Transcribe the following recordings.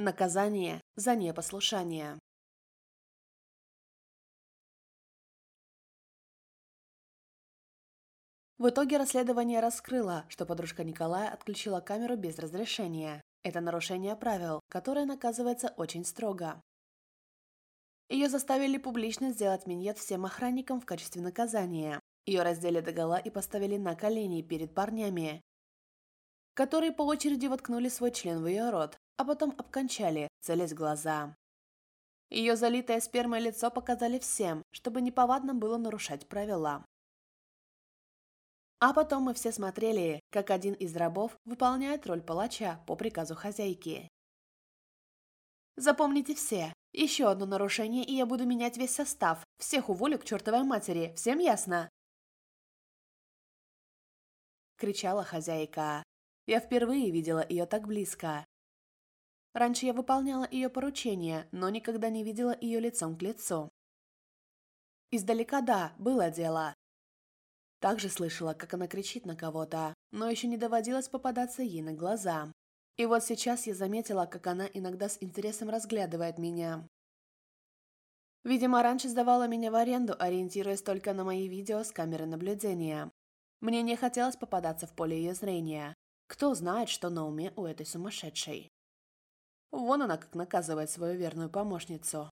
Наказание за непослушание. В итоге расследование раскрыло, что подружка Николая отключила камеру без разрешения. Это нарушение правил, которое наказывается очень строго. Ее заставили публично сделать миньет всем охранникам в качестве наказания. Ее раздели догола и поставили на колени перед парнями, которые по очереди воткнули свой член в ее рот, а потом обкончали, целясь глаза. Ее залитое спермой лицо показали всем, чтобы неповадно было нарушать правила. А потом мы все смотрели, как один из рабов выполняет роль палача по приказу хозяйки. Запомните все, еще одно нарушение, и я буду менять весь состав, всех уволю к чертовой матери, всем ясно? Кричала хозяйка. Я впервые видела ее так близко, Раньше я выполняла ее поручения, но никогда не видела ее лицом к лицу. Издалека, да, было дело. Также слышала, как она кричит на кого-то, но еще не доводилось попадаться ей на глаза. И вот сейчас я заметила, как она иногда с интересом разглядывает меня. Видимо, раньше сдавала меня в аренду, ориентируясь только на мои видео с камеры наблюдения. Мне не хотелось попадаться в поле ее зрения. Кто знает, что на уме у этой сумасшедшей. Вон она как наказывает свою верную помощницу.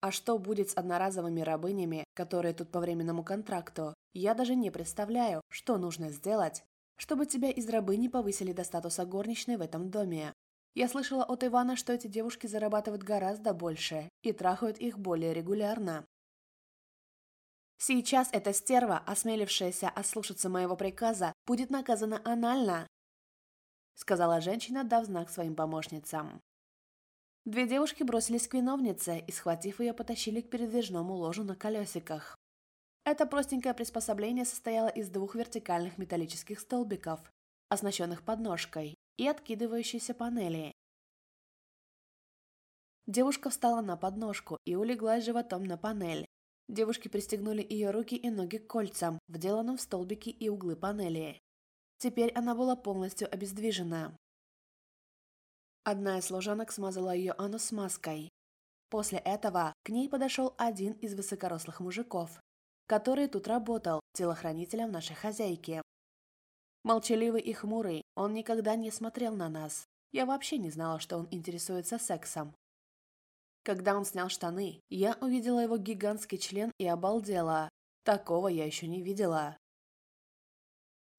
А что будет с одноразовыми рабынями, которые тут по временному контракту? Я даже не представляю, что нужно сделать, чтобы тебя из рабыни повысили до статуса горничной в этом доме. Я слышала от Ивана, что эти девушки зарабатывают гораздо больше и трахают их более регулярно. Сейчас эта стерва, осмелившаяся ослушаться моего приказа, будет наказана анально, сказала женщина, дав знак своим помощницам. Две девушки бросились к виновнице и, схватив ее, потащили к передвижному ложу на колесиках. Это простенькое приспособление состояло из двух вертикальных металлических столбиков, оснащенных подножкой, и откидывающейся панели. Девушка встала на подножку и улеглась животом на панель. Девушки пристегнули ее руки и ноги к кольцам, вделанным в столбики и углы панели. Теперь она была полностью обездвижена. Одна из служанок смазала ее анус маской. После этого к ней подошел один из высокорослых мужиков, который тут работал телохранителем нашей хозяйки. Молчаливый и хмурый, он никогда не смотрел на нас. Я вообще не знала, что он интересуется сексом. Когда он снял штаны, я увидела его гигантский член и обалдела. Такого я еще не видела.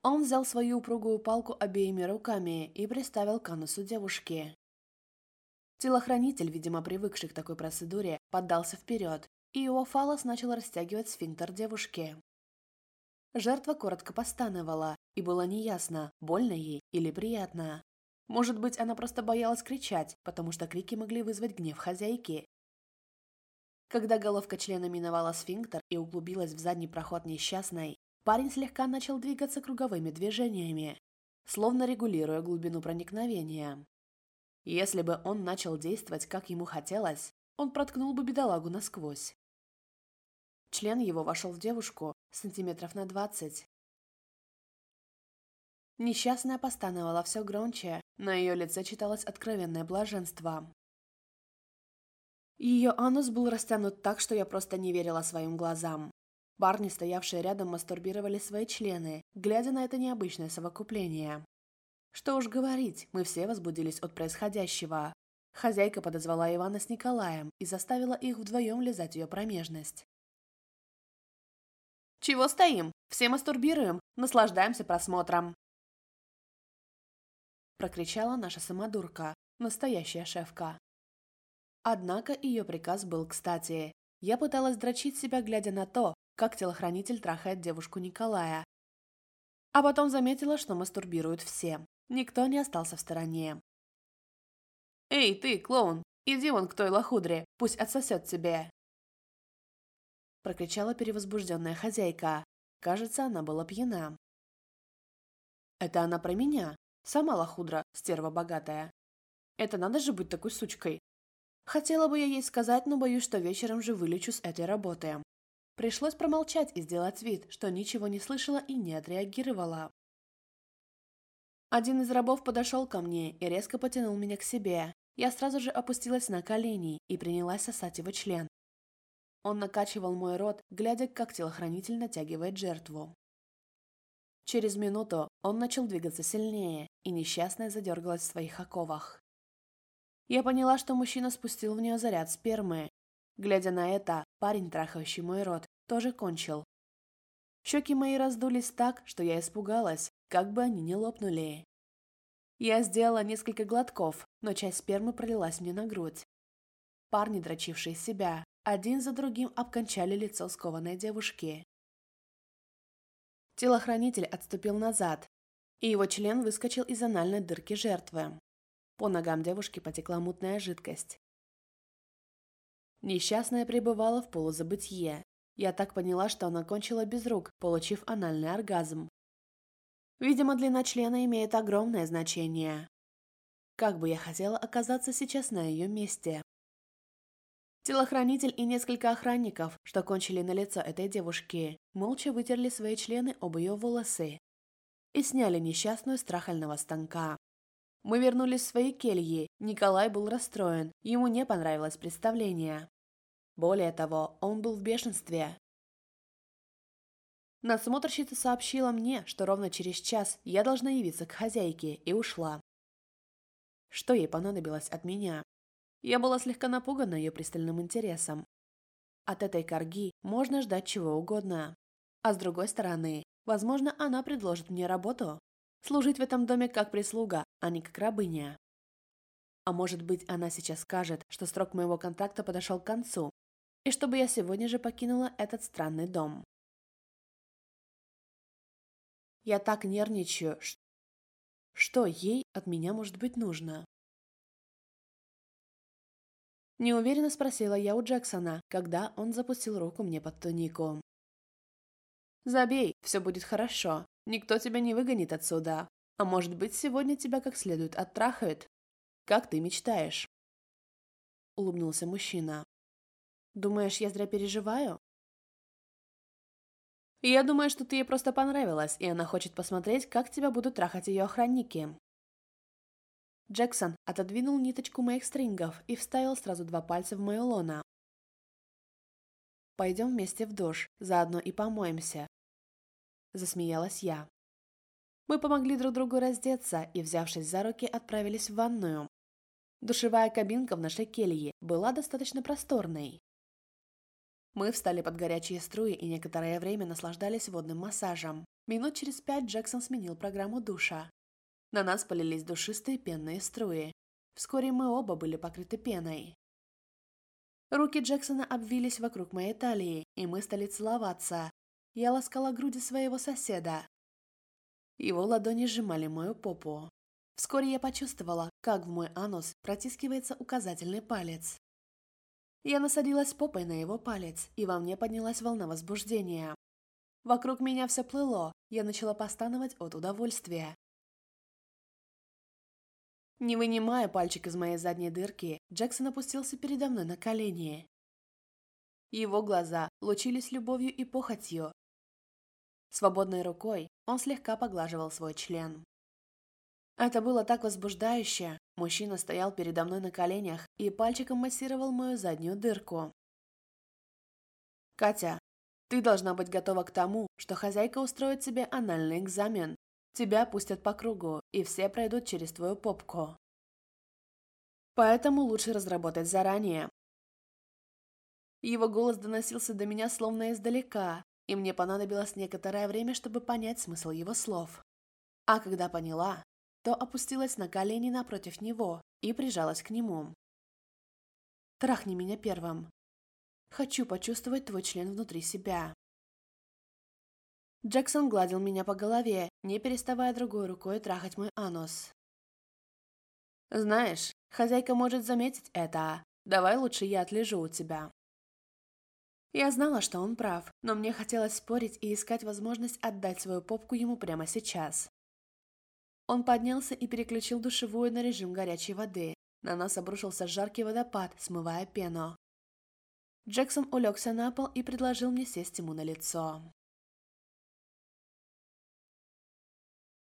А он взял свою упругую палку обеими руками и приставил к анусу девушки. Телохранитель, видимо, привыкший к такой процедуре, поддался вперед, и его фалос начал растягивать сфинктер девушки. Жертва коротко постановала, и было неясно, больно ей или приятно. Может быть, она просто боялась кричать, потому что крики могли вызвать гнев хозяйки. Когда головка члена миновала сфинктер и углубилась в задний проход несчастной, Парень слегка начал двигаться круговыми движениями, словно регулируя глубину проникновения. Если бы он начал действовать, как ему хотелось, он проткнул бы бедолагу насквозь. Член его вошел в девушку сантиметров на двадцать. Несчастная постановала все громче, на ее лице читалось откровенное блаженство. Ее анус был растянут так, что я просто не верила своим глазам. Парни, стоявшие рядом, мастурбировали свои члены, глядя на это необычное совокупление. Что уж говорить, мы все возбудились от происходящего. Хозяйка подозвала Ивана с Николаем и заставила их вдвоем лизать ее промежность. «Чего стоим? Все мастурбируем, наслаждаемся просмотром!» Прокричала наша самодурка, настоящая шефка. Однако ее приказ был кстати. Я пыталась дрочить себя, глядя на то, как телохранитель трахает девушку Николая. А потом заметила, что мастурбируют все. Никто не остался в стороне. «Эй, ты, клоун, иди вон к той лохудре, пусть отсосет тебе!» Прокричала перевозбужденная хозяйка. Кажется, она была пьяна. «Это она про меня? Сама лохудра, стерва богатая. Это надо же быть такой сучкой!» Хотела бы я ей сказать, но боюсь, что вечером же вылечу с этой работы. Пришлось промолчать и сделать вид, что ничего не слышала и не отреагировала. Один из рабов подошел ко мне и резко потянул меня к себе. Я сразу же опустилась на колени и принялась сосать его член. Он накачивал мой рот, глядя, как телохранитель натягивает жертву. Через минуту он начал двигаться сильнее, и несчастная задергалась в своих оковах. Я поняла, что мужчина спустил в нее заряд спермы, Глядя на это, парень, трахающий мой рот, тоже кончил. Щеки мои раздулись так, что я испугалась, как бы они не лопнули. Я сделала несколько глотков, но часть спермы пролилась мне на грудь. Парни, дрочившие себя, один за другим обкончали лицо скованной девушки. Телохранитель отступил назад, и его член выскочил из анальной дырки жертвы. По ногам девушки потекла мутная жидкость. Несчастная пребывала в полузабытие. Я так поняла, что она кончила без рук, получив анальный оргазм. Видимо, длина члена имеет огромное значение. Как бы я хотела оказаться сейчас на ее месте. Телохранитель и несколько охранников, что кончили на лицо этой девушки, молча вытерли свои члены об ее волосы и сняли несчастную с трахального станка. Мы вернулись в свои кельи, Николай был расстроен, ему не понравилось представление. Более того, он был в бешенстве. Насмотрщица сообщила мне, что ровно через час я должна явиться к хозяйке, и ушла. Что ей понадобилось от меня? Я была слегка напугана ее пристальным интересом. От этой корги можно ждать чего угодно. А с другой стороны, возможно, она предложит мне работу. Служить в этом доме как прислуга, а не как рабыня. А может быть, она сейчас скажет, что срок моего контракта подошел к концу, и чтобы я сегодня же покинула этот странный дом. Я так нервничаю, что ей от меня может быть нужно. Неуверенно спросила я у Джексона, когда он запустил руку мне под тунику. «Забей, все будет хорошо. Никто тебя не выгонит отсюда. А может быть, сегодня тебя как следует оттрахают? Как ты мечтаешь?» Улыбнулся мужчина. Думаешь, я зря переживаю? Я думаю, что ты ей просто понравилась, и она хочет посмотреть, как тебя будут трахать ее охранники. Джексон отодвинул ниточку моих стрингов и вставил сразу два пальца в мою лона. «Пойдем вместе в душ, заодно и помоемся», – засмеялась я. Мы помогли друг другу раздеться и, взявшись за руки, отправились в ванную. Душевая кабинка в нашей келье была достаточно просторной, мы встали под горячие струи и некоторое время наслаждались водным массажем. Минут через пять Джексон сменил программу душа. На нас полились душистые пенные струи. Вскоре мы оба были покрыты пеной. Руки Джексона обвились вокруг моей талии, и мы стали целоваться. Я ласкала груди своего соседа. Его ладони сжимали мою попу. Вскоре я почувствовала, как в мой анус протискивается указательный палец. Я насадилась попой на его палец, и во мне поднялась волна возбуждения. Вокруг меня все плыло, я начала постановать от удовольствия. Не вынимая пальчик из моей задней дырки, Джексон опустился передо мной на колени. Его глаза лучились любовью и похотью. Свободной рукой он слегка поглаживал свой член. Это было так возбуждающе, Мужчина стоял передо мной на коленях и пальчиком массировал мою заднюю дырку. «Катя, ты должна быть готова к тому, что хозяйка устроит себе анальный экзамен. Тебя пустят по кругу, и все пройдут через твою попку. Поэтому лучше разработать заранее». Его голос доносился до меня словно издалека, и мне понадобилось некоторое время, чтобы понять смысл его слов. А когда поняла, то опустилась на колени напротив него и прижалась к нему. «Трахни меня первым. Хочу почувствовать твой член внутри себя». Джексон гладил меня по голове, не переставая другой рукой трахать мой анус. «Знаешь, хозяйка может заметить это. А? Давай лучше я отлежу у тебя». Я знала, что он прав, но мне хотелось спорить и искать возможность отдать свою попку ему прямо сейчас. Он поднялся и переключил душевую на режим горячей воды. На нас обрушился жаркий водопад, смывая пену. Джексон улегся на пол и предложил мне сесть ему на лицо.